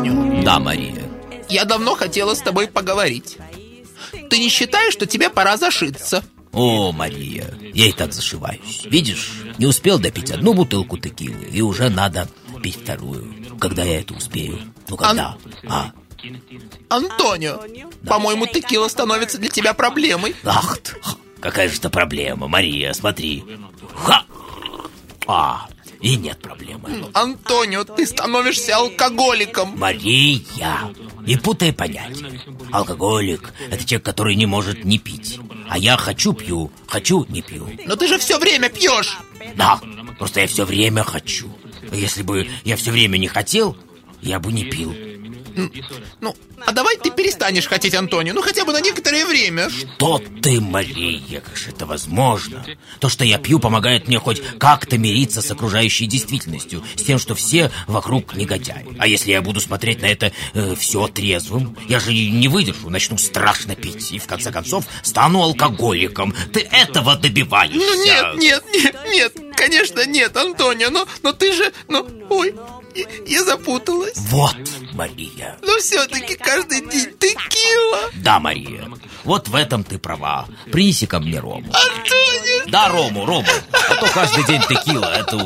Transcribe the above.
Антонио, Да, Мария. я давно хотела с тобой поговорить. Ты не считаешь, что тебе пора зашиться? О, Мария, я и так зашиваюсь. Видишь, не успел допить одну бутылку текилы, и уже надо пить вторую. Когда я это успею? Ну, когда? А, Антонио, по-моему, текила становится для тебя проблемой. ах какая же это проблема, Мария, смотри. Ха! А, и нет проблемы. Антонио, ты становишься алкоголиком. Мария, не путай понятия. Алкоголик – это человек, который не может не пить. А я хочу пью, хочу не пью. Но ты же все время пьешь. Да, просто я все время хочу. А Если бы я все время не хотел, я бы не пил. Ну, а давай ты перестанешь хотеть Антонио, ну хотя бы на некоторое время. Что ты, Мария, как же это возможно? То, что я пью, помогает мне хоть как-то мириться с окружающей действительностью, с тем, что все вокруг негодяи. А если я буду смотреть на это э, все трезвым, я же не выдержу, начну страшно пить и в конце концов стану алкоголиком. Ты этого добиваешься? Ну нет, нет, нет, нет, конечно нет, Антонио, но, но ты же, ну, ой, я, я запуталась. Вот, Мария. Но все-таки каждый день текила. Да, Мария, вот в этом ты права. Принеси ко мне рому. Антонио, Да, рому, рому. А то каждый день текила, это.